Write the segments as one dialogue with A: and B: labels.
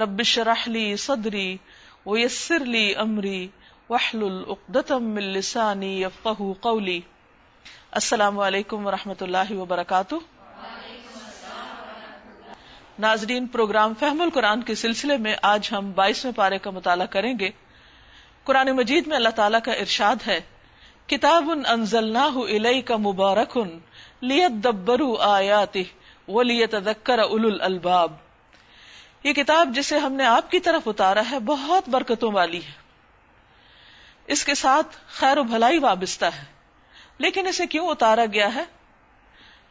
A: رب اشرح لي صدري ويسر لي امري واحلل عقدة من لساني السلام علیکم ورحمۃ اللہ وبرکاتہ. ناظرین، پروگرام فہم القرآن کے سلسلے میں آج ہم بائیسویں پارے کا مطالعہ کریں گے۔ قرآن مجید میں اللہ تعالیٰ کا ارشاد ہے، کتاب انزلناہ الیک مبارک لیدبروا آیاتہ ولیتذکر اولو الالباب۔ یہ کتاب جسے ہم نے آپ کی طرف اتارا ہے بہت برکتوں والی ہے۔ اس کے ساتھ خیر و بھلائی وابستہ ہے۔ لیکن اسے کیوں اتارا گیا ہے؟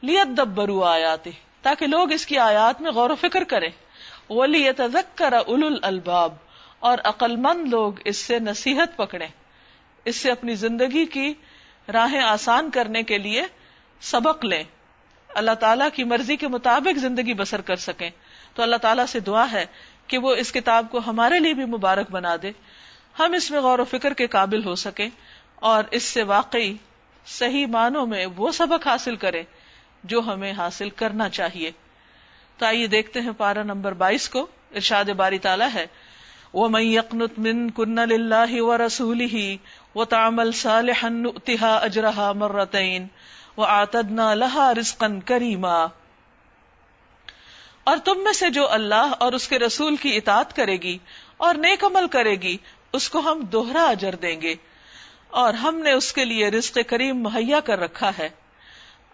A: لیت دبرو آیات تاکہ لوگ اس کی آیات میں غور و فکر کریں۔ ولی تذکر اول الباب اور عقل مند لوگ اس سے نصیحت پکڑیں۔ اس سے اپنی زندگی کی راہیں آسان کرنے کے لیے سبق لیں۔ اللہ تعالی کی مرضی کے مطابق زندگی بسر کر سکیں۔ تو اللہ تعالیٰ سے دعا ہے کہ وہ اس کتاب کو ہمارے لیے بھی مبارک بنا دے۔ ہم اس میں غور و فکر کے قابل ہو سکیں اور اس سے واقعی صحیح معنوں میں وہ سبق حاصل کرے جو ہمیں حاصل کرنا چاہیے۔ تو آئیے دیکھتے ہیں پارا نمبر بائیس کو۔ ارشاد باری تعالیٰ ہے۔ وہ میں یقنت من کن اللہ و رسول ہی وہ تامل صالحن اجرہا مرتین وہ آتدنا لہا رزقن کریما اور تم میں سے جو اللہ اور اس کے رسول کی اطاعت کرے گی اور نیک عمل کرے گی، اس کو ہم دوہرا اجر دیں گے۔ اور ہم نے اس کے لیے رزق کریم مہیا کر رکھا ہے۔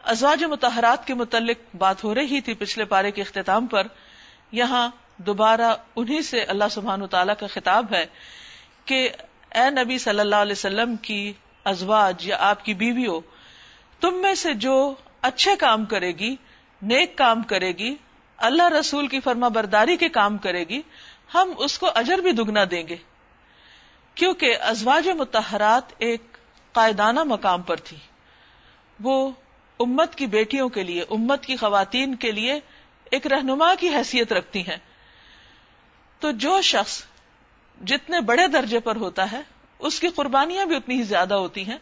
A: ازواج متحرات کے متعلق بات ہو رہی تھی پچھلے پارے کے اختتام پر۔ یہاں دوبارہ انہی سے اللہ سبحان تعالیٰ کا خطاب ہے کہ اے نبی صلی اللہ علیہ وسلم کی ازواج یا آپ کی بیویوں، تم میں سے جو اچھے کام کرے گی، نیک کام کرے گی اللہ رسول کی فرما برداری کے کام کرے گی، ہم اس کو اجر بھی دگنا دیں گے۔ کیونکہ ازواج متحرات ایک قائدانہ مقام پر تھی۔ وہ امت کی بیٹیوں کے لیے، امت کی خواتین کے لیے ایک رہنما کی حیثیت رکھتی ہیں۔ تو جو شخص جتنے بڑے درجے پر ہوتا ہے، اس کی قربانیاں بھی اتنی ہی زیادہ ہوتی ہیں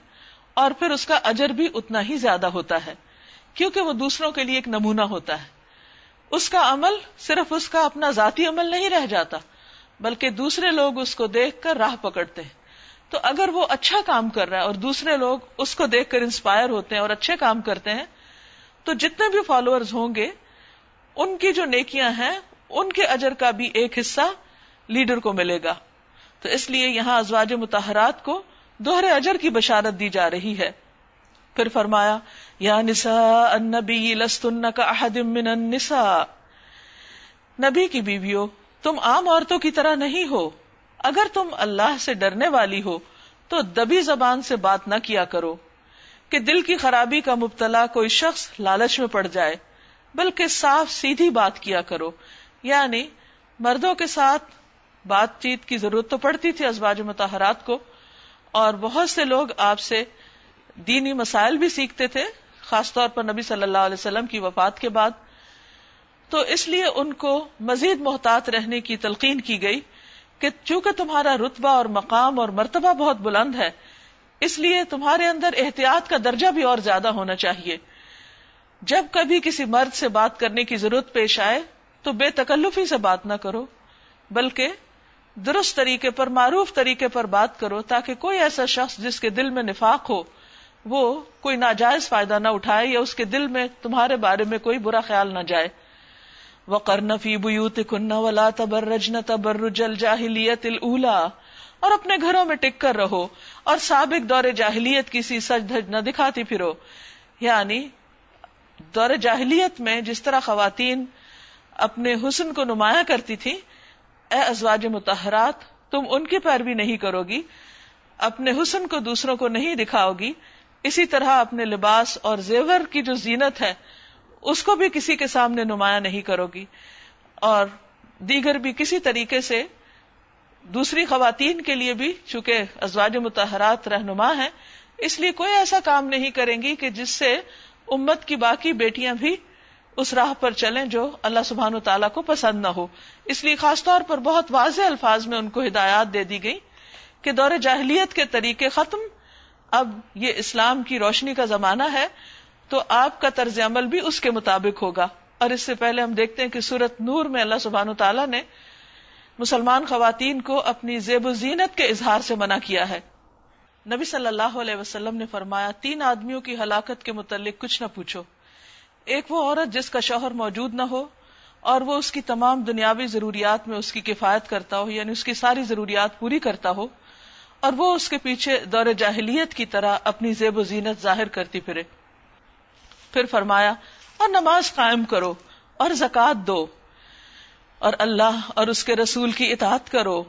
A: اور پھر اس کا اجر بھی اتنا ہی زیادہ ہوتا ہے، کیونکہ وہ دوسروں کے لیے ایک نمونہ ہوتا ہے۔ اس کا عمل صرف اس کا اپنا ذاتی عمل نہیں رہ جاتا، بلکہ دوسرے لوگ اس کو دیکھ کر راہ پکڑتے ہیں۔ تو اگر وہ اچھا کام کر رہا ہے اور دوسرے لوگ اس کو دیکھ کر انسپائر ہوتے ہیں اور اچھے کام کرتے ہیں، تو جتنے بھی فالوورز ہوں گے، ان کی جو نیکیاں ہیں، ان کے اجر کا بھی ایک حصہ لیڈر کو ملے گا۔ تو اس لیے یہاں ازواج متحرات کو دوہرے اجر کی بشارت دی جا رہی ہے۔ پھر فرمایا، یا نساء النبی لستن کا احد من النساء۔ نبی کی بیویوں، تم عام عورتوں کی طرح نہیں ہو۔ اگر تم اللہ سے ڈرنے والی ہو، تو دبی زبان سے بات نہ کیا کرو۔ کہ دل کی خرابی کا مبتلا کوئی شخص لالچ میں پڑ جائے، بلکہ صاف سیدھی بات کیا کرو۔ یعنی مردوں کے ساتھ بات چیت کی ضرورت تو پڑتی تھی ازواج متحرات کو، اور بہت سے لوگ آپ سے دینی مسائل بھی سیکھتے تھے، خاص طور پر نبی صلی اللہ علیہ وسلم کی وفات کے بعد۔ تو اس لیے ان کو مزید محتاط رہنے کی تلقین کی گئی کہ چونکہ تمہارا رتبہ اور مقام اور مرتبہ بہت بلند ہے، اس لیے تمہارے اندر احتیاط کا درجہ بھی اور زیادہ ہونا چاہیے۔ جب کبھی کسی مرد سے بات کرنے کی ضرورت پیش آئے تو بے تکلفی سے بات نہ کرو، بلکہ درست طریقے پر، معروف طریقے پر بات کرو تاکہ کوئی ایسا شخص جس کے دل میں نفاق ہو وہ کوئی ناجائز فائدہ نہ اٹھائے یا اس کے دل میں تمہارے بارے میں کوئی برا خیال نہ جائے۔ وہ کرنفی بوت کن ولا تبرج نہ تبرج الجاہلیت الا اور اپنے گھروں میں ٹک کر رہو اور سابق دور جاہلیت کسی سج دھج نہ دکھاتی پھرو۔ یعنی دور جاہلیت میں جس طرح خواتین اپنے حسن کو نمایاں کرتی تھی اے ازواج متحرات تم ان کی پیروی نہیں کرو گی، اپنے حسن کو دوسروں کو نہیں دکھاؤ گی۔ اسی طرح اپنے لباس اور زیور کی جو زینت ہے، اس کو بھی کسی کے سامنے نمایاں نہیں کرو گی۔ اور دیگر بھی کسی طریقے سے دوسری خواتین کے لیے بھی، چونکہ ازواج متحرات رہنما ہیں، اس لیے کوئی ایسا کام نہیں کریں گی کہ جس سے امت کی باقی بیٹیاں بھی اس راہ پر چلیں جو اللہ سبحان و تعالیٰ کو پسند نہ ہو۔ اس لیے خاص طور پر بہت واضح الفاظ میں ان کو ہدایات دے دی گئی کہ دور جاہلیت کے طریقے ختم اب یہ اسلام کی روشنی کا زمانہ ہے، تو آپ کا طرز عمل بھی اس کے مطابق ہوگا۔ اور اس سے پہلے ہم دیکھتے ہیں کہ سورت نور میں اللہ سبحان تعالیٰ نے مسلمان خواتین کو اپنی زیب و زینت کے اظہار سے منع کیا ہے۔ نبی صلی اللہ علیہ وسلم نے فرمایا، تین آدمیوں کی ہلاکت کے متعلق کچھ نہ پوچھو۔ ایک وہ عورت جس کا شوہر موجود نہ ہو، اور وہ اس کی تمام دنیاوی ضروریات میں اس کی کفایت کرتا ہو یعنی اس کی ساری ضروریات پوری کرتا ہو۔ اور وہ اس کے پیچھے دور جاہلیت کی طرح اپنی زیب و زینت ظاہر کرتی پھرے۔ پھر فرمایا، اور نماز قائم کرو اور زکات دو، اور اللہ اور اس کے رسول کی اطاعت کرو۔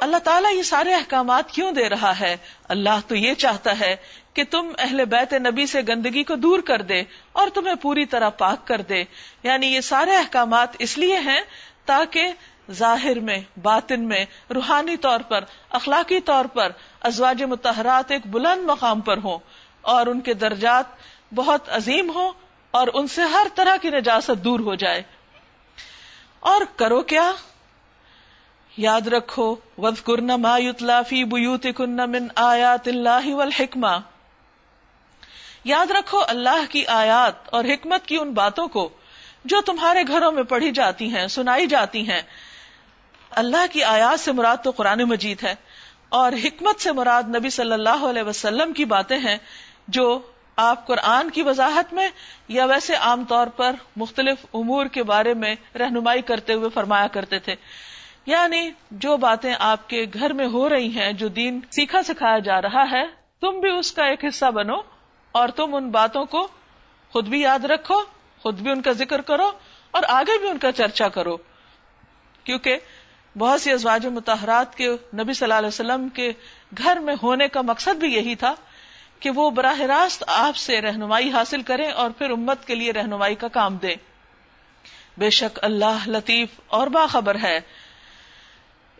A: اللہ تعالیٰ یہ سارے احکامات کیوں دے رہا ہے؟ اللہ تو یہ چاہتا ہے کہ تم اہل بیت نبی سے گندگی کو دور کر دے اور تمہیں پوری طرح پاک کر دے۔ یعنی یہ سارے احکامات اس لیے ہیں تاکہ ظاہر میں، باطن میں، روحانی طور پر، اخلاقی طور پر ازواج متحرات ایک بلند مقام پر ہوں اور ان کے درجات بہت عظیم ہوں اور ان سے ہر طرح کی نجاست دور ہو جائے۔ اور کرو کیا؟ یاد رکھو ود کرنا ما فی بوت کن من آیات اللہ والحکمہ۔ یاد رکھو اللہ کی آیات اور حکمت کی ان باتوں کو جو تمہارے گھروں میں پڑھی جاتی ہیں، سنائی جاتی ہیں اللہ کی آیات سے مراد تو قرآن مجید ہے اور حکمت سے مراد نبی صلی اللہ علیہ وسلم کی باتیں ہیں جو آپ قرآن کی وضاحت میں یا ویسے عام طور پر مختلف امور کے بارے میں رہنمائی کرتے ہوئے فرمایا کرتے تھے۔ یعنی جو باتیں آپ کے گھر میں ہو رہی ہیں، جو دین سیکھا سکھایا جا رہا ہے، تم بھی اس کا ایک حصہ بنو اور تم ان باتوں کو خود بھی یاد رکھو، خود بھی ان کا ذکر کرو اور آگے بھی ان کا چرچا کرو۔ کیونکہ بہت سی ازواج متحرات کے نبی صلی اللہ علیہ وسلم کے گھر میں ہونے کا مقصد بھی یہی تھا کہ وہ براہ راست آپ سے رہنمائی حاصل کریں اور پھر امت کے لیے رہنمائی کا کام دیں۔ بے شک اللہ لطیف اور باخبر ہے۔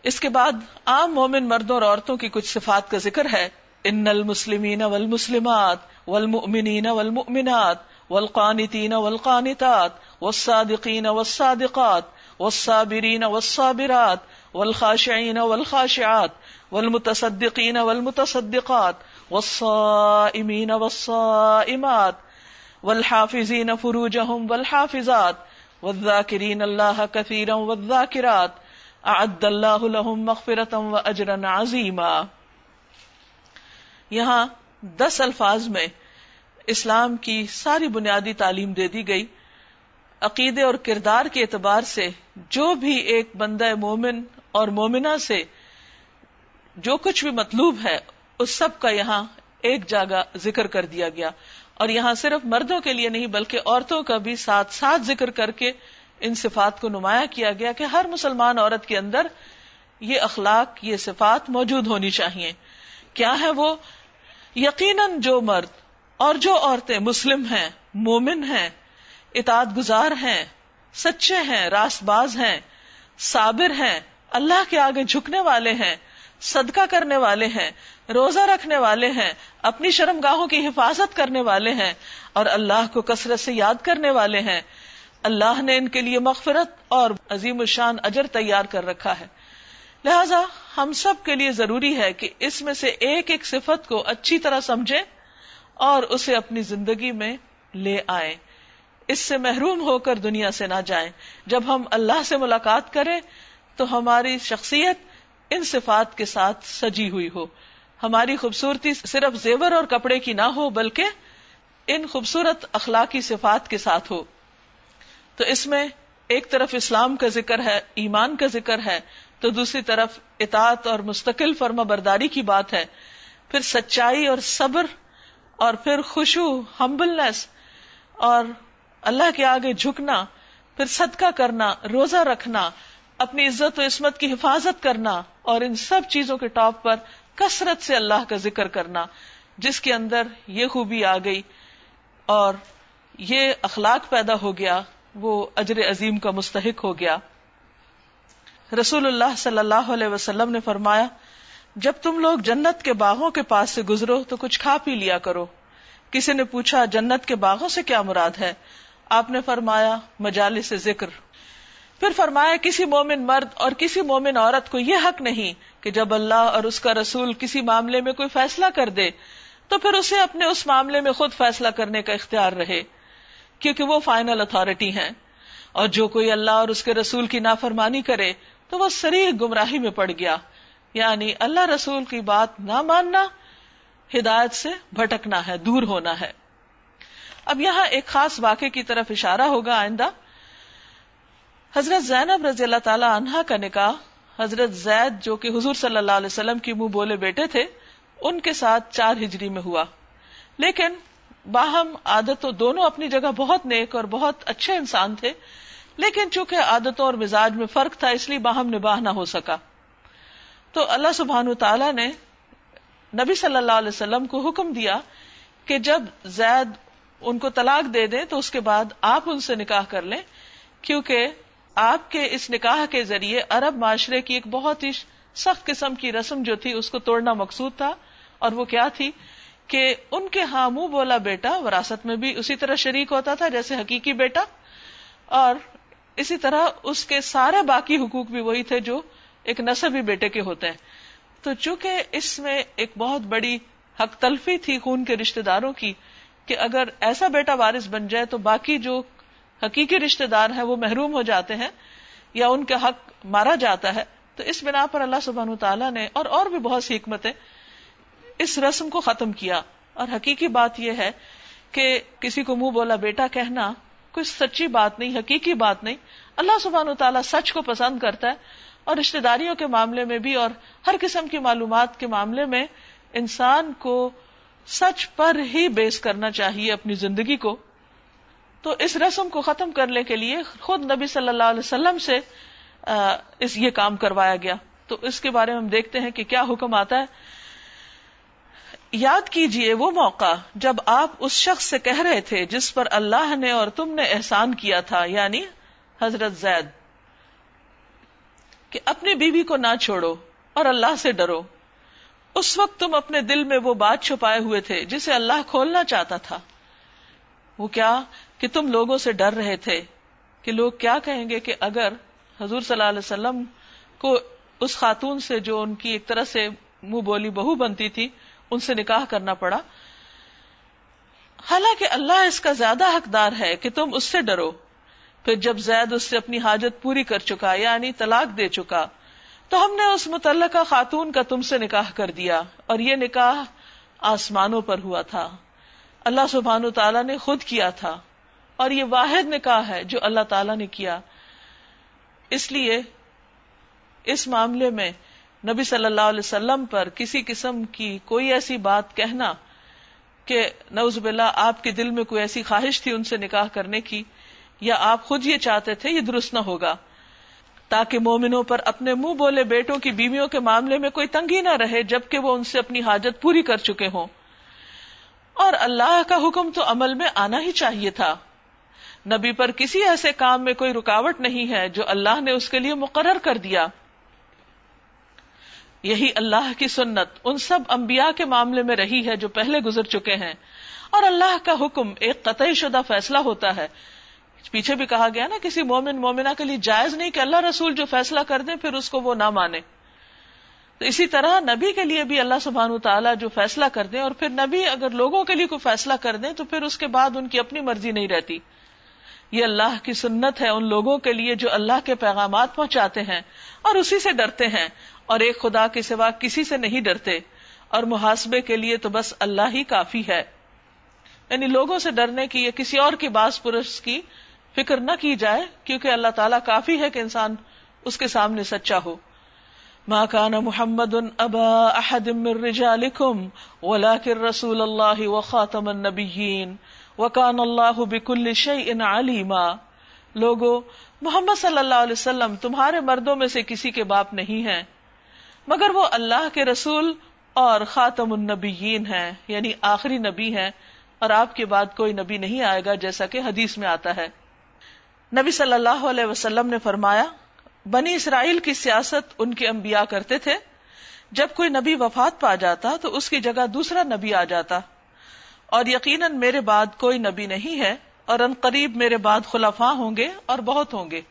A: اس کے بعد عام مومن مردوں اور عورتوں کی کچھ صفات کا ذکر ہے۔ ان المسلمین والمسلمات والمؤمنین والمؤمنات والقانتین والقانتات والصادقین والصادقات والصابرین والصابرات والخاشعین والخاشعات والمتصدقین والمتصدقات والصائمین والصائمات والحافظین فروجهم والحافظات والذاکرین اللہ کثیرا والذاکرات اعد اللہ لهم مغفرتا واجرا عظیما یہاں دس الفاظ میں اسلام کی ساری بنیادی تعلیم دے دی گئی عقیدے اور کردار کے اعتبار سے جو بھی ایک بندہ مومن اور مومنا سے جو کچھ بھی مطلوب ہے، اس سب کا یہاں ایک جگہ ذکر کر دیا گیا۔ اور یہاں صرف مردوں کے لیے نہیں، بلکہ عورتوں کا بھی ساتھ ساتھ ذکر کر کے ان صفات کو نمایاں کیا گیا کہ ہر مسلمان عورت کے اندر یہ اخلاق، یہ صفات موجود ہونی چاہیے۔ کیا ہے وہ؟ یقیناً جو مرد اور جو عورتیں مسلم ہیں، مومن ہیں اطاعت گزار ہیں، سچے ہیں، راست باز ہیں، صابر ہیں، اللہ کے آگے جھکنے والے ہیں، صدقہ کرنے والے ہیں، روزہ رکھنے والے ہیں، اپنی شرم گاہوں کی حفاظت کرنے والے ہیں، اور اللہ کو کثرت سے یاد کرنے والے ہیں۔ اللہ نے ان کے لیے مغفرت اور عظیم الشان اجر تیار کر رکھا ہے۔ لہذا ہم سب کے لیے ضروری ہے کہ اس میں سے ایک ایک صفت کو اچھی طرح سمجھیں اور اسے اپنی زندگی میں لے آئیں۔ اس سے محروم ہو کر دنیا سے نہ جائیں۔ جب ہم اللہ سے ملاقات کریں تو ہماری شخصیت ان صفات کے ساتھ سجی ہوئی ہو۔ ہماری خوبصورتی صرف زیور اور کپڑے کی نہ ہو، بلکہ ان خوبصورت اخلاقی صفات کے ساتھ ہو۔ تو اس میں ایک طرف اسلام کا ذکر ہے، ایمان کا ذکر ہے، تو دوسری طرف اطاعت اور مستقل فرما برداری کی بات ہے۔ پھر سچائی اور صبر اور پھر خوشو ہمبلنس اور اللہ کے آگے جھکنا، پھر صدقہ کرنا، روزہ رکھنا، اپنی عزت و عصمت کی حفاظت کرنا اور ان سب چیزوں کے ٹاپ پر کثرت سے اللہ کا ذکر کرنا، جس کے اندر یہ خوبی آ گئی اور یہ اخلاق پیدا ہو گیا، وہ اجر عظیم کا مستحق ہو گیا۔ رسول اللہ صلی اللہ علیہ وسلم نے فرمایا، جب تم لوگ جنت کے باغوں کے پاس سے گزرو تو کچھ کھا پی لیا کرو۔ کسی نے پوچھا، جنت کے باغوں سے کیا مراد ہے؟ آپ نے فرمایا مجالس سے ذکر۔ پھر فرمایا کسی مومن مرد اور کسی مومن عورت کو یہ حق نہیں کہ جب اللہ اور اس کا رسول کسی معاملے میں کوئی فیصلہ کر دے، تو پھر اسے اپنے اس معاملے میں خود فیصلہ کرنے کا اختیار رہے، کیونکہ وہ فائنل اتارٹی ہیں۔ اور جو کوئی اللہ اور اس کے رسول کی نافرمانی کرے، تو وہ سریح گمراہی میں پڑ گیا۔ یعنی اللہ رسول کی بات نہ ماننا ہدایت سے بھٹکنا ہے، دور ہونا ہے۔ اب یہاں ایک خاص واقعے کی طرف اشارہ ہوگا آئندہ۔ حضرت زینب رضی اللہ تعالی عنہا کا نکاح حضرت زید جو کہ حضور صلی اللہ علیہ وسلم کی منہ بولے بیٹے تھے، ان کے ساتھ چار ہجری میں ہوا۔ لیکن باہم عادتوں دونوں اپنی جگہ بہت نیک اور بہت اچھے انسان تھے، لیکن چونکہ عادتوں اور مزاج میں فرق تھا، اس لیے باہم نباہ نہ ہو سکا۔ تو اللہ سبحان تعالیٰ نے نبی صلی اللہ علیہ وسلم کو حکم دیا کہ جب زید ان کو طلاق دے دیں تو اس کے بعد آپ ان سے نکاح کر لیں، کیونکہ آپ کے اس نکاح کے ذریعے عرب معاشرے کی ایک بہت ہی سخت قسم کی رسم جو تھی، اس کو توڑنا مقصود تھا۔ اور وہ کیا تھی کہ ان کے ہاں منہ بولا بیٹا، وراثت میں بھی اسی طرح شریک ہوتا تھا جیسے حقیقی بیٹا۔ اور اسی طرح اس کے سارے باقی حقوق بھی وہی تھے جو ایک نصبی بیٹے کے ہوتے ہیں۔ تو چونکہ اس میں ایک بہت بڑی حق تلفی تھی خون کے رشتے داروں کی کہ اگر ایسا بیٹا وارث بن جائے تو باقی جو حقیقی رشتے دار ہیں وہ محروم ہو جاتے ہیں یا ان کا حق مارا جاتا ہے، تو اس بنا پر اللہ سبحان تعالیٰ نے اور اور بھی بہت سی حکمتیں اس رسم کو ختم کیا۔ اور حقیقی بات یہ ہے کہ کسی کو منہ بولا بیٹا کہنا کوئی سچی بات نہیں، حقیقی بات نہیں۔ اللہ سبحان تعالیٰ سچ کو پسند کرتا ہے اور رشتے داریوں کے معاملے میں بھی اور ہر قسم کی معلومات کے معاملے میں انسان کو سچ پر ہی بیس کرنا چاہیے اپنی زندگی کو، تو اس رسم کو ختم کرنے کے لیے خود نبی صلی اللہ علیہ وسلم سے اس یہ کام کروایا گیا۔ تو اس کے بارے میں ہم دیکھتے ہیں کہ کیا حکم آتا ہے۔ یاد کیجیے وہ موقع جب آپ اس شخص سے کہہ رہے تھے جس پر اللہ نے اور تم نے احسان کیا تھا یعنی حضرت زید، کہ اپنی بیوی کو نہ چھوڑو اور اللہ سے ڈرو۔ اس وقت تم اپنے دل میں وہ بات چھپائے ہوئے تھے جسے اللہ کھولنا چاہتا تھا۔ وہ کیا کہ تم لوگوں سے ڈر رہے تھے کہ لوگ کیا کہیں گے کہ اگر حضور صلی اللہ علیہ وسلم کو اس خاتون سے جو ان کی ایک طرح سے منہ بولی بہو بنتی تھی، ان سے نکاح کرنا پڑا۔ حالانکہ اللہ اس کا زیادہ حقدار ہے کہ تم اس سے ڈرو۔ پھر جب زید اس سے اپنی حاجت پوری کر چکا یعنی طلاق دے چکا تو ہم نے اس متعلقہ خاتون کا تم سے نکاح کر دیا اور یہ نکاح آسمانوں پر ہوا تھا۔ اللہ سبحان تعالیٰ نے خود کیا تھا اور یہ واحد نکاح ہے جو اللہ تعالی نے کیا۔ اس لیے اس معاملے میں نبی صلی اللہ علیہ وسلم پر کسی قسم کی کوئی ایسی بات کہنا کہ نوز باللہ آپ کے دل میں کوئی ایسی خواہش تھی ان سے نکاح کرنے کی یا آپ خود یہ چاہتے تھے یہ درست نہ ہوگا۔ تاکہ مومنوں پر اپنے منہ بولے بیٹوں کی بیویوں کے معاملے میں کوئی تنگی نہ رہے، جبکہ وہ ان سے اپنی حاجت پوری کر چکے ہوں۔ اور اللہ کا حکم تو عمل میں آنا ہی چاہیے تھا۔ نبی پر کسی ایسے کام میں کوئی رکاوٹ نہیں ہے جو اللہ نے اس کے لیے مقرر کر دیا۔ یہی اللہ کی سنت ان سب انبیاء کے معاملے میں رہی ہے جو پہلے گزر چکے ہیں۔ اور اللہ کا حکم ایک قطعی شدہ فیصلہ ہوتا ہے۔ پیچھے بھی کہا گیا نا، کسی مومن مومنا کے لیے جائز نہیں کہ اللہ رسول جو فیصلہ کر دیں، پھر اس کو وہ نہ مانے۔ تو اسی طرح نبی کے لیے بھی اللہ سبحان تعالیٰ جو فیصلہ کر دیں، اور پھر نبی اگر لوگوں کے لیے کوئی فیصلہ کر دیں، تو پھر اس کے بعد ان کی اپنی مرضی نہیں رہتی۔ یہ اللہ کی سنت ہے ان لوگوں کے لیے جو اللہ کے پیغامات پہنچاتے ہیں اور اسی سے ڈرتے ہیں۔ اور ایک خدا کے سوا کسی سے نہیں ڈرتے۔ اور محاسبے کے لیے تو بس اللہ ہی کافی ہے۔ یعنی لوگوں سے ڈرنے کی یا کسی اور کی باس پرس کی فکر نہ کی جائے، کیونکہ اللہ تعالیٰ کافی ہے کہ انسان اس کے سامنے سچا ہو۔ ما كان محمد ابا احد من رجالكم، ولكن رسول الله وخاتم النبيين وکان اللہ بکل شعی علیما لوگو، محمد صلی اللہ علیہ وسلم تمہارے مردوں میں سے کسی کے باپ نہیں ہیں، مگر وہ اللہ کے رسول اور خاتم النبیین ہیں یعنی آخری نبی ہیں، اور آپ کے بعد کوئی نبی نہیں آئے گا جیسا کہ حدیث میں آتا ہے۔ نبی صلی اللہ علیہ وسلم نے فرمایا، بنی اسرائیل کی سیاست ان کے انبیاء کرتے تھے۔ جب کوئی نبی وفات پا جاتا تو اس کی جگہ دوسرا نبی آ جاتا۔ اور یقیناً میرے بعد کوئی نبی نہیں ہے اور ان قریب میرے بعد خلافاں ہوں گے اور بہت ہوں گے۔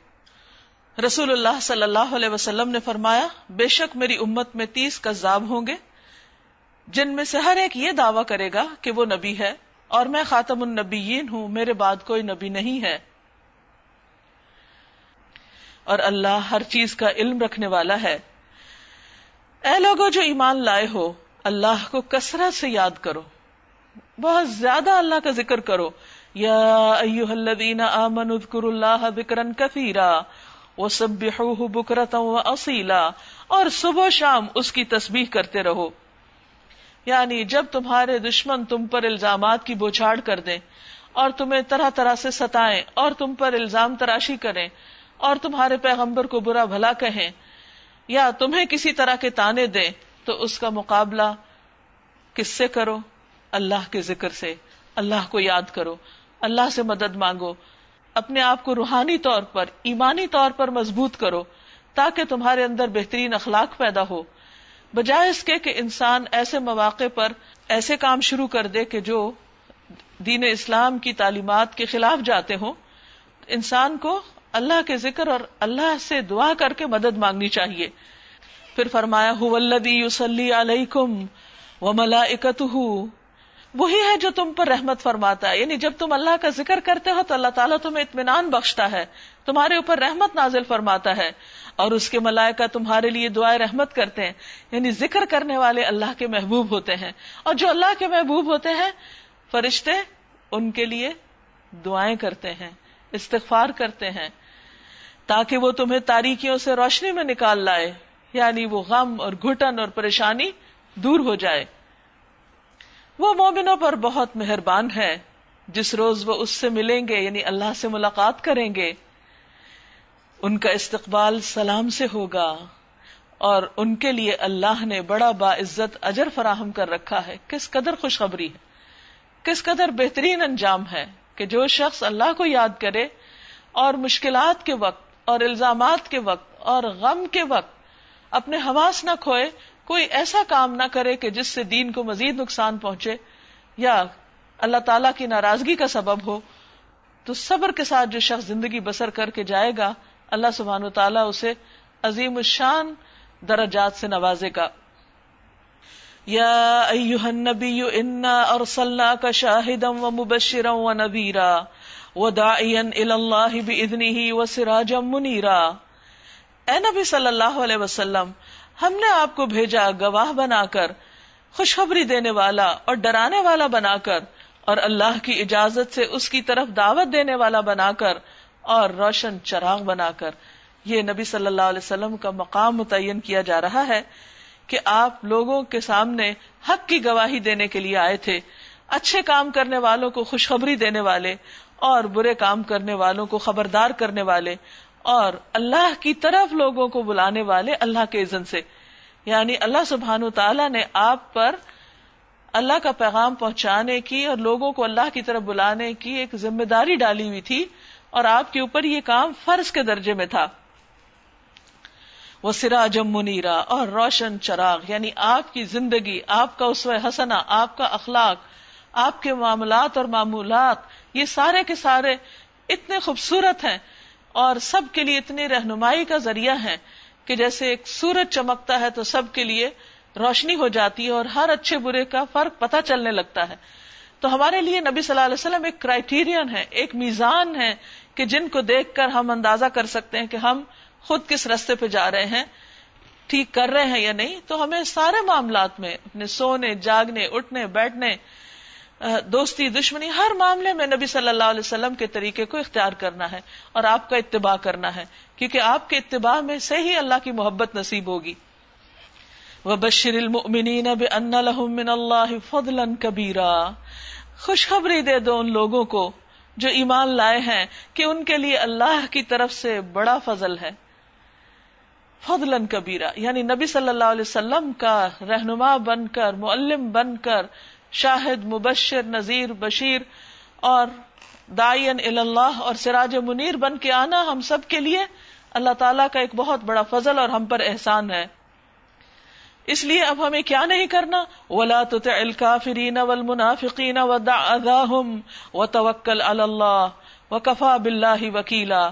A: رسول اللہ صلی اللہ علیہ وسلم نے فرمایا، بے شک میری امت میں تیس کذاب ہوں گے، جن میں سے ہر ایک یہ دعویٰ کرے گا کہ وہ نبی ہے اور میں خاتم النبیین ہوں، میرے بعد کوئی نبی نہیں ہے۔ اور اللہ ہر چیز کا علم رکھنے والا ہے۔ اے لوگوں جو ایمان لائے ہو، اللہ کو کثرت سے یاد کرو۔ بہت زیادہ اللہ کا ذکر کرو۔ یا ایوہ الذین آمنوا اذکروا اللہ ذکرا کثیرا وسبحوہ بکرتا و اصیلا اور صبح شام اس کی تسبیح کرتے رہو۔ یعنی جب تمہارے دشمن تم پر الزامات کی بوچھاڑ کر دیں اور تمہیں طرح طرح سے ستائیں اور تم پر الزام تراشی کریں اور تمہارے پیغمبر کو برا بھلا کہیں یا تمہیں کسی طرح کے تانے دیں، تو اس کا مقابلہ کس سے کرو؟ اللہ کے ذکر سے۔ اللہ کو یاد کرو۔ اللہ سے مدد مانگو۔ اپنے آپ کو روحانی طور پر، ایمانی طور پر مضبوط کرو تاکہ تمہارے اندر بہترین اخلاق پیدا ہو۔ بجائے اس کے کہ انسان ایسے مواقع پر ایسے کام شروع کر دے کہ جو دین اسلام کی تعلیمات کے خلاف جاتے ہوں، انسان کو اللہ کے ذکر اور اللہ سے دعا کر کے مدد مانگنی چاہیے۔ پھر فرمایا یوسلی علیکم و ملا وہی ہے جو تم پر رحمت فرماتا ہے۔ یعنی جب تم اللہ کا ذکر کرتے ہو تو اللہ تعالیٰ تمہیں اطمینان بخشتا ہے۔ تمہارے اوپر رحمت نازل فرماتا ہے۔ اور اس کے ملائکہ تمہارے لیے دعائیں رحمت کرتے ہیں۔ یعنی ذکر کرنے والے اللہ کے محبوب ہوتے ہیں۔ اور جو اللہ کے محبوب ہوتے ہیں، فرشتے ان کے لیے دعائیں کرتے ہیں، استغفار کرتے ہیں۔ تاکہ وہ تمہیں تاریکیوں سے روشنی میں نکال لائے یعنی وہ غم اور گھٹن اور پریشانی دور ہو جائے۔ وہ مومنوں پر بہت مہربان ہے جس روز وہ اس سے ملیں گے یعنی اللہ سے ملاقات کریں گے، ان کا استقبال سلام سے ہوگا، اور ان کے لیے اللہ نے بڑا با عزت اجر فراہم کر رکھا ہے۔ کس قدر خوشخبری ہے، کس قدر بہترین انجام ہے کہ جو شخص اللہ کو یاد کرے اور مشکلات کے وقت اور الزامات کے وقت اور غم کے وقت اپنے حواس نہ کھوئے، کوئی ایسا کام نہ کرے کہ جس سے دین کو مزید نقصان پہنچے یا اللہ تعالی کی ناراضگی کا سبب ہو۔ تو صبر کے ساتھ جو شخص زندگی بسر کر کے جائے گا، اللہ سبحان و تعالیٰ اسے عظیم الشان درجات سے نوازے گا۔ یا ایوہ النبی، انا ارسلناک شاہدا و مبشرا و نذیرا۔ و داعیا الاللہ و سراجا منیرا۔ اے نبی صلی اللہ علیہ وسلم، ہم نے آپ کو بھیجا گواہ بنا کر خوشخبری دینے والا اور ڈرانے والا بنا کر اور اللہ کی اجازت سے اس کی طرف دعوت دینے والا بنا کر اور روشن چراغ بنا کر یہ نبی صلی اللہ علیہ وسلم کا مقام متعین کیا جا رہا ہے کہ آپ لوگوں کے سامنے حق کی گواہی دینے کے لیے آئے تھے، اچھے کام کرنے والوں کو خوشخبری دینے والے اور برے کام کرنے والوں کو خبردار کرنے والے اور اللہ کی طرف لوگوں کو بلانے والے اللہ کے عزن سے۔ یعنی اللہ سبحان تعالیٰ نے آپ پر اللہ کا پیغام پہنچانے کی اور لوگوں کو اللہ کی طرف بلانے کی ایک ذمہ داری ڈالی ہوئی تھی اور آپ کے اوپر یہ کام فرض کے درجے میں تھا۔ وہ سراجم منیرا اور روشن چراغ یعنی آپ کی زندگی، آپ کا اسو حسنا آپ کا اخلاق آپ کے معاملات اور معمولات یہ سارے کے سارے اتنے خوبصورت ہیں اور سب کے لیے اتنی رہنمائی کا ذریعہ ہے کہ جیسے ایک سورج چمکتا ہے تو سب کے لیے روشنی ہو جاتی ہے اور ہر اچھے برے کا فرق پتہ چلنے لگتا ہے۔ تو ہمارے لیے نبی صلی اللہ علیہ وسلم ایک کرائٹیرین ہے، ایک میزان ہے کہ جن کو دیکھ کر ہم اندازہ کر سکتے ہیں کہ ہم خود کس رستے پہ جا رہے ہیں، ٹھیک کر رہے ہیں یا نہیں۔ تو ہمیں سارے معاملات میں، اپنے سونے، جاگنے، اٹھنے، بیٹھنے دوستی دشمنی، ہر معاملے میں نبی صلی اللہ علیہ وسلم کے طریقے کو اختیار کرنا ہے اور آپ کا اتباع کرنا ہے، کیونکہ آپ کے اتباع میں سے ہی اللہ کی محبت نصیب ہوگی۔ وہ بشر المنین اللہ فضلا کبیرا خوشخبری دے دو ان لوگوں کو جو ایمان لائے ہیں کہ ان کے لیے اللہ کی طرف سے بڑا فضل ہے۔ فضلن کبیرا یعنی نبی صلی اللہ علیہ وسلم کا رہنما بن کر، معلم بن کر شاہد، مبشر، نذیر، بشیر اور دائن اللہ اور سراج منیر بن کے آنا ہم سب کے لیے اللہ تعالیٰ کا ایک بہت بڑا فضل اور ہم پر احسان ہے۔ اس لیے اب ہمیں کیا نہیں کرنا؟ ولا تطع الكافرین والمنافقین ودع اذاهم وتوکل علی اللہ وکفا باللہ وکیلا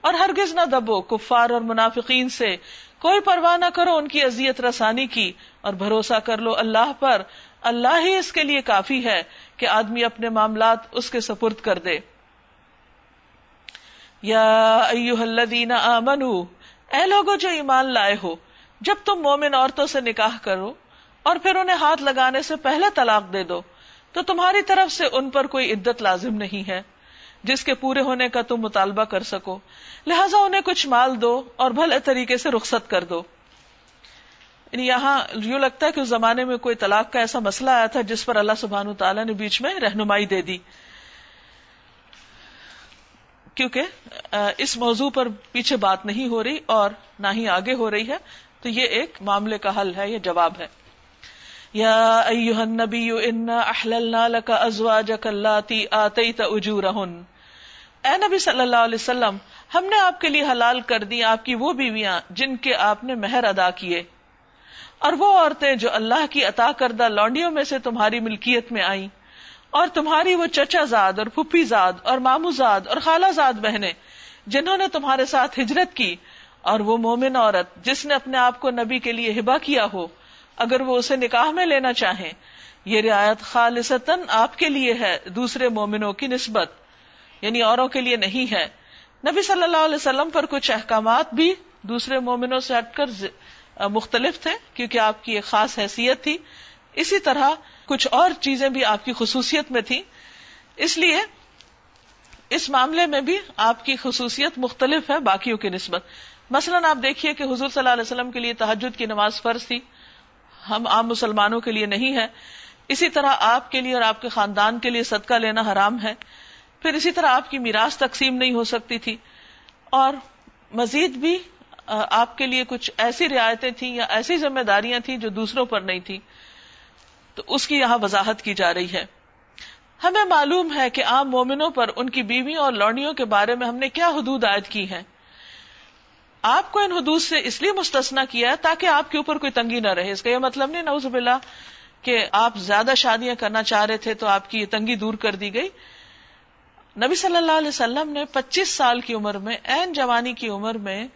A: اور ہرگز نہ دبو کفار اور منافقین سے۔ کوئی پرواہ نہ کرو ان کی اذیت رسانی کی اور بھروسہ کر لو اللہ پر۔ اللہ ہی اس کے لیے کافی ہے کہ آدمی اپنے معاملات اس کے سپرد کر دے۔ یا الذین آمنو، اے لوگو جو ایمان لائے ہو، جب تم مومن عورتوں سے نکاح کرو اور پھر انہیں ہاتھ لگانے سے پہلے طلاق دے دو، تو تمہاری طرف سے ان پر کوئی عدت لازم نہیں ہے۔ جس کے پورے ہونے کا تم مطالبہ کر سکو، لہٰذا انہیں کچھ مال دو اور بھلے طریقے سے رخصت کر دو۔ یعنی یہاں یوں لگتا ہے کہ اس زمانے میں کوئی طلاق کا ایسا مسئلہ آیا تھا جس پر اللہ سبحان تعالیٰ نے بیچ میں رہنمائی دے دی۔ کیونکہ اس موضوع پر پیچھے بات نہیں ہو رہی اور نہ ہی آگے ہو رہی ہے، تو یہ ایک معاملے کا حل ہے، یہ جواب ہے۔ یا ایوہ النبی احللنا لکا ازواجک اللاتی آتیت اجورہن۔ اے نبی صلی اللہ علیہ وسلم، ہم نے آپ کے لیے حلال کر دی، آپ کی وہ بیویاں جن کے آپ نے مہر ادا کیے۔ اور وہ عورتیں جو اللہ کی عطا کردہ لونڈیوں میں سے تمہاری ملکیت میں آئیں اور تمہاری وہ چچا زاد اور پھپھی زاد اور مامو زاد اور خالہ زاد بہنیں جنہوں نے تمہارے ساتھ ہجرت کی اور وہ مومن عورت جس نے اپنے آپ کو نبی کے لیے ہبا کیا ہو، اگر وہ اسے نکاح میں لینا چاہیں یہ رعایت خالصتاً آپ کے لیے ہے، دوسرے مومنوں کی نسبت یعنی اوروں کے لیے نہیں ہے۔ نبی صلی اللہ علیہ وسلم پر کچھ احکامات بھی دوسرے مومنوں سے ہٹ کر مختلف تھے، کیونکہ آپ کی ایک خاص حیثیت تھی۔ اسی طرح کچھ اور چیزیں بھی آپ کی خصوصیت میں تھی اس لیے اس معاملے میں بھی آپ کی خصوصیت مختلف ہے، باقیوں کی نسبت۔ مثلاً آپ دیکھیے کہ حضور صلی اللہ علیہ وسلم کے لیے تحجد کی نماز فرض تھی۔ ہم عام مسلمانوں کے لیے نہیں ہے۔ اسی طرح آپ کے لیے اور آپ کے خاندان کے لیے صدقہ لینا حرام ہے۔ پھر اسی طرح آپ کی میراث تقسیم نہیں ہو سکتی تھی۔ اور مزید بھی آپ کے لیے کچھ ایسی رعایتیں تھیں یا ایسی ذمہ داریاں تھیں جو دوسروں پر نہیں تھی تو اس کی یہاں وضاحت کی جا رہی ہے۔ ہمیں معلوم ہے کہ عام مومنوں پر ان کی بیویوں اور لوڑیوں کے بارے میں ہم نے کیا حدود عائد کی ہیں۔ آپ کو ان حدود سے اس لیے مستثنا کیا ہے تاکہ آپ کے اوپر کوئی تنگی نہ رہے۔ اس کا یہ مطلب نہیں نوز باللہ، کہ آپ زیادہ شادیاں کرنا چاہ رہے تھے تو آپ کی یہ تنگی دور کر دی گئی۔ نبی صلی اللہ علیہ وسلم نے پچیس سال کی عمر میں، این جوانی کی عمر میں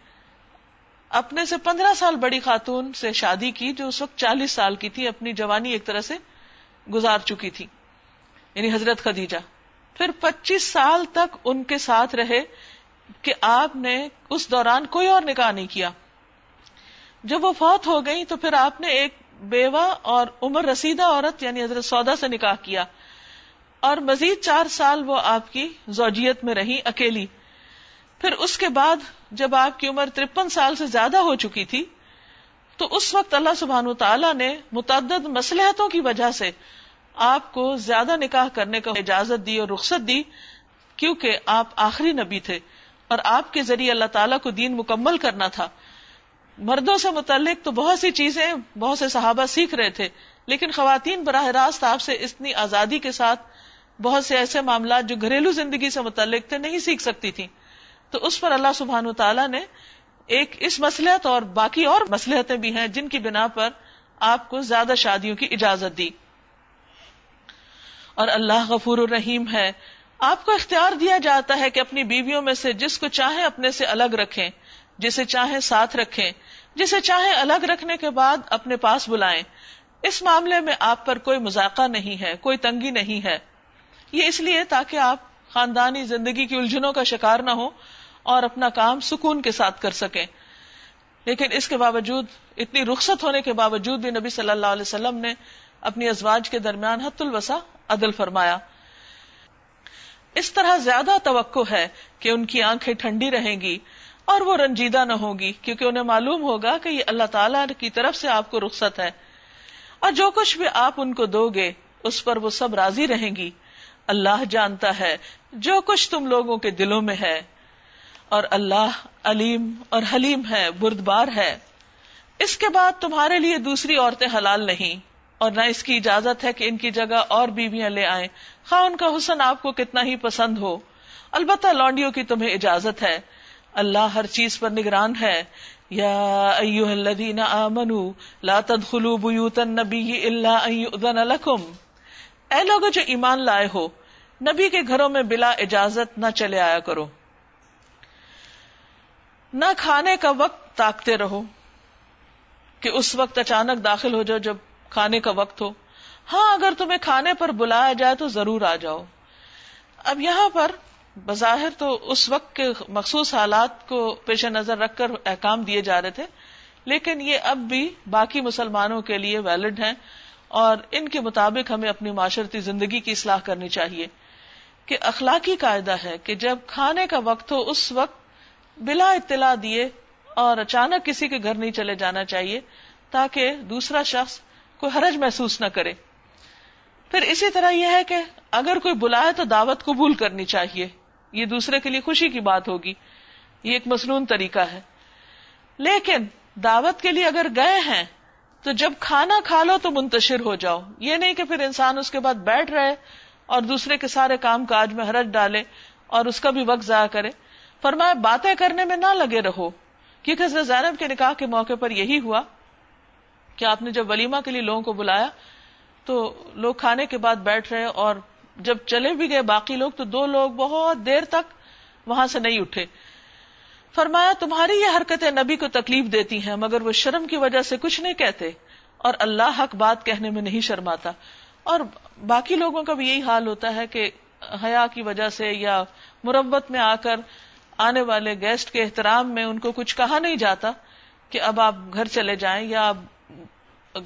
A: اپنے سے پندرہ سال بڑی خاتون سے شادی کی جو اس وقت چالیس سال کی تھی، اپنی جوانی ایک طرح سے گزار چکی تھی یعنی حضرت خدیجہ۔ پھر پچیس سال تک ان کے ساتھ رہے کہ آپ نے اس دوران کوئی اور نکاح نہیں کیا۔ جب وہ فوت ہو گئی تو پھر آپ نے ایک بیوہ اور عمر رسیدہ عورت یعنی حضرت سودا سے نکاح کیا۔ اور مزید چار سال وہ آپ کی زوجیت میں رہی، اکیلی۔ پھر اس کے بعد جب آپ کی عمر ترپن سال سے زیادہ ہو چکی تھی، تو اس وقت اللہ سبحان تعالیٰ نے متعدد مسلحتوں کی وجہ سے آپ کو زیادہ نکاح کرنے کا اجازت دی اور رخصت دی، کیونکہ آپ آخری نبی تھے اور آپ کے ذریعے اللہ تعالیٰ کو دین مکمل کرنا تھا۔ مردوں سے متعلق تو بہت سی چیزیں بہت سے صحابہ سیکھ رہے تھے، لیکن خواتین براہ راست آپ سے اتنی آزادی کے ساتھ بہت سے ایسے معاملات جو گھریلو زندگی سے متعلق تھے نہیں سیکھ سکتی تھی تو اس پر اللہ سبحان تعالیٰ نے ایک اس مسلحت اور باقی اور مسلحتیں بھی ہیں جن کی بنا پر آپ کو زیادہ شادیوں کی اجازت دی۔ اور اللہ غفور الرحیم ہے۔ آپ کو اختیار دیا جاتا ہے کہ اپنی بیویوں میں سے جس کو چاہے اپنے سے الگ رکھیں، جسے چاہے ساتھ رکھیں، جسے چاہے الگ رکھنے کے بعد اپنے پاس بلائیں۔ اس معاملے میں آپ پر کوئی مذاقہ نہیں ہے، کوئی تنگی نہیں ہے۔ یہ اس لیے تاکہ آپ خاندانی زندگی کی الجھنوں کا شکار نہ ہو اور اپنا کام سکون کے ساتھ کر سکیں۔ لیکن اس کے باوجود، اتنی رخصت ہونے کے باوجود بھی نبی صلی اللہ علیہ وسلم نے اپنی ازواج کے درمیان حت الوسا عدل فرمایا۔ اس طرح زیادہ توقع ہے کہ ان کی آنکھیں ٹھنڈی رہیں گی اور وہ رنجیدہ نہ ہوگی، کیونکہ انہیں معلوم ہوگا کہ یہ اللہ تعالی کی طرف سے آپ کو رخصت ہے۔ اور جو کچھ بھی آپ ان کو دو گے، اس پر وہ سب راضی رہیں گی۔ اللہ جانتا ہے جو کچھ تم لوگوں کے دلوں میں ہے۔ اور اللہ علیم اور حلیم ہے، بردبار ہے۔ اس کے بعد تمہارے لیے دوسری عورتیں حلال نہیں، اور نہ اس کی اجازت ہے کہ ان کی جگہ اور بیویاں لے آئیں۔ خواہ ان کا حسن آپ کو کتنا ہی پسند ہو۔ البتہ لانڈیوں کی تمہیں اجازت ہے۔ اللہ ہر چیز پر نگران ہے۔ یا ایوہ الذین آمنوا، لا تدخلوا بیوت النبی الا ان یؤذن لکم۔ اے لوگ جو ایمان لائے ہو، نبی کے گھروں میں بلا اجازت نہ چلے آیا کرو۔ نہ کھانے کا وقت تاکتے رہو کہ اس وقت اچانک داخل ہو جاؤ جب کھانے کا وقت ہو۔ ہاں اگر تمہیں کھانے پر بلایا جائے تو ضرور آ جاؤ۔ اب یہاں پر بظاہر تو اس وقت کے مخصوص حالات کو پیش نظر رکھ کر احکام دیے جا رہے تھے، لیکن یہ اب بھی باقی مسلمانوں کے لیے ویلڈ ہیں اور ان کے مطابق ہمیں اپنی معاشرتی زندگی کی اصلاح کرنی چاہیے کہ اخلاقی قاعدہ ہے کہ جب کھانے کا وقت ہو، اس وقت بلا اطلاع دیے اور اچانک کسی کے گھر نہیں چلے جانا چاہیے تاکہ دوسرا شخص کوئی حرج محسوس نہ کرے۔ پھر اسی طرح یہ ہے کہ اگر کوئی بلائے تو دعوت قبول کرنی چاہیے۔ یہ دوسرے کے لیے خوشی کی بات ہوگی۔ یہ ایک مصنون طریقہ ہے۔ لیکن دعوت کے لیے اگر گئے ہیں تو جب کھانا کھا لو تو منتشر ہو جاؤ۔ یہ نہیں کہ پھر انسان اس کے بعد بیٹھ رہے اور دوسرے کے سارے کام کاج میں حرج ڈالے اور اس کا بھی وقت ضائع کرے۔ فرمایا، باتیں کرنے میں نہ لگے رہو۔ کیونکہ حضرت زینب کے نکاح کے موقع پر یہی ہوا۔ کہ آپ نے جب ولیمہ کے لیے لوگوں کو بلایا، تو لوگ کھانے کے بعد بیٹھ رہے اور جب چلے بھی گئے باقی لوگ، تو دو لوگ بہت دیر تک وہاں سے نہیں اٹھے۔ فرمایا، تمہاری یہ حرکتیں نبی کو تکلیف دیتی ہیں، مگر وہ شرم کی وجہ سے کچھ نہیں کہتے اور اللہ حق بات کہنے میں نہیں شرماتا۔ اور باقی لوگوں کا بھی یہی حال ہوتا ہے کہ حیا کی وجہ سے یا مربت میں آ کر آنے والے گیسٹ کے احترام میں ان کو کچھ کہا نہیں جاتا کہ اب آپ گھر چلے جائیں یا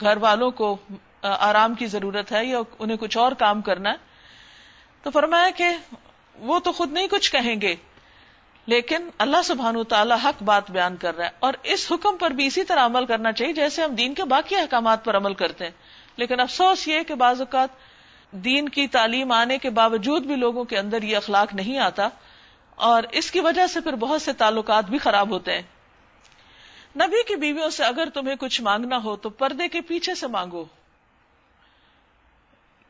A: گھر والوں کو آرام کی ضرورت ہے یا انہیں کچھ اور کام کرنا ہے۔ تو فرمایا کہ وہ تو خود نہیں کچھ کہیں گے، لیکن اللہ سبحان تعالیٰ حق بات بیان کر رہا ہے۔ اور اس حکم پر بھی اسی طرح عمل کرنا چاہیے جیسے ہم دین کے باقی احکامات پر عمل کرتے ہیں۔ لیکن افسوس یہ کہ بعض اوقات دین کی تعلیم آنے کے باوجود بھی لوگوں کے اندر یہ اخلاق نہیں آتا۔ اور اس کی وجہ سے پھر بہت سے تعلقات بھی خراب ہوتے ہیں۔ نبی کی بیویوں سے اگر تمہیں کچھ مانگنا ہو تو پردے کے پیچھے سے مانگو۔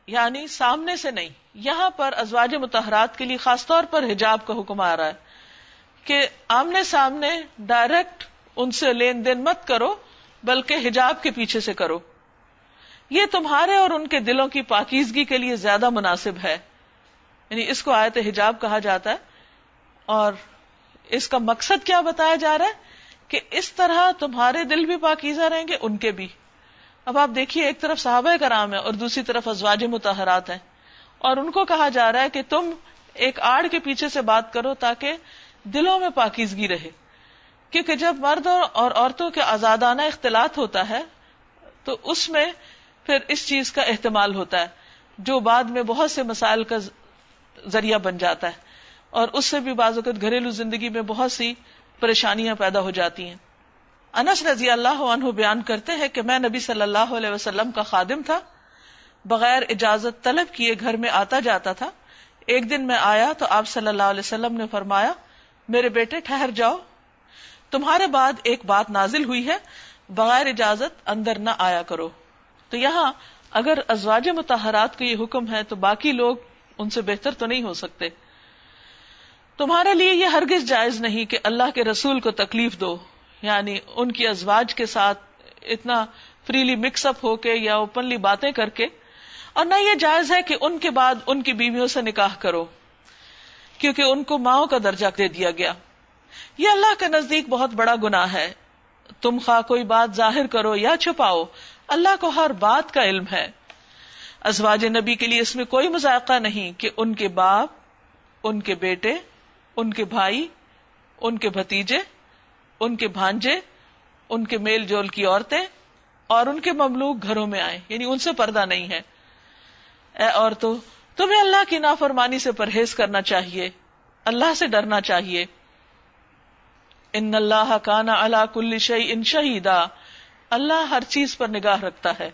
A: یعنی سامنے سے نہیں، یہاں پر ازواج متحرات کے لیے خاص طور پر حجاب کا حکم آ رہا ہے کہ آمنے سامنے ڈائریکٹ ان سے لین دین مت کرو، بلکہ حجاب کے پیچھے سے کرو۔ یہ تمہارے اور ان کے دلوں کی پاکیزگی کے لیے زیادہ مناسب ہے۔ یعنی اس کو آیت حجاب کہا جاتا ہے۔ اور اس کا مقصد کیا بتایا جا رہا ہے؟ کہ اس طرح تمہارے دل بھی پاکیزہ رہیں گے، ان کے بھی۔ اب آپ دیکھیے، ایک طرف صحابہ کرام ہے اور دوسری طرف ازواج متحرات ہیں۔ اور ان کو کہا جا رہا ہے کہ تم ایک آڑ کے پیچھے سے بات کرو تاکہ دلوں میں پاکیزگی رہے۔ کیونکہ جب مرد اور عورتوں کے آزادانہ اختلاط ہوتا ہے، تو اس میں پھر اس چیز کا احتمال ہوتا ہے، جو بعد میں بہت سے مسائل کا ذریعہ بن جاتا ہے۔ اور اس سے بھی بعض اوقات گھریلو زندگی میں بہت سی پریشانیاں پیدا ہو جاتی ہیں۔ انس رضی اللہ عنہ بیان کرتے ہیں کہ میں نبی صلی اللہ علیہ وسلم کا خادم تھا، بغیر اجازت طلب کیے گھر میں آتا جاتا تھا۔ ایک دن میں آیا تو آپ صلی اللہ علیہ وسلم نے فرمایا، میرے بیٹے ٹھہر جاؤ۔ تمہارے بعد ایک بات نازل ہوئی ہے، بغیر اجازت اندر نہ آیا کرو۔ تو یہاں اگر ازواج متحرات کا یہ حکم ہے تو باقی لوگ ان سے بہتر تو نہیں ہو سکتے۔ تمہارے لیے یہ ہرگز جائز نہیں کہ اللہ کے رسول کو تکلیف دو۔ یعنی ان کی ازواج کے ساتھ اتنا فریلی مکس اپ ہو کے یا اوپنلی باتیں کر کے۔ اور نہ یہ جائز ہے کہ ان کے بعد ان کی بیویوں سے نکاح کرو، کیونکہ ان کو ماؤں کا درجہ دے دیا گیا۔ یہ اللہ کے نزدیک بہت بڑا گناہ ہے۔ تم خواہ کوئی بات ظاہر کرو یا چھپاؤ، اللہ کو ہر بات کا علم ہے۔ ازواج نبی کے لیے اس میں کوئی مذائقہ نہیں کہ ان کے باپ، ان کے بیٹے ان کے بھائی، ان کے بھتیجے، ان کے بھانجے، ان کے میل جول کی عورتیں اور ان کے مملوک گھروں میں آئے یعنی ان سے پردہ نہیں ہے۔ اے عورتوں تمہیں اللہ کی نافرمانی سے پرہیز کرنا چاہیے۔ اللہ سے ڈرنا چاہیے۔ ان اللہ کانا اللہ کل شعی ان شہیدا۔ اللہ ہر چیز پر نگاہ رکھتا ہے۔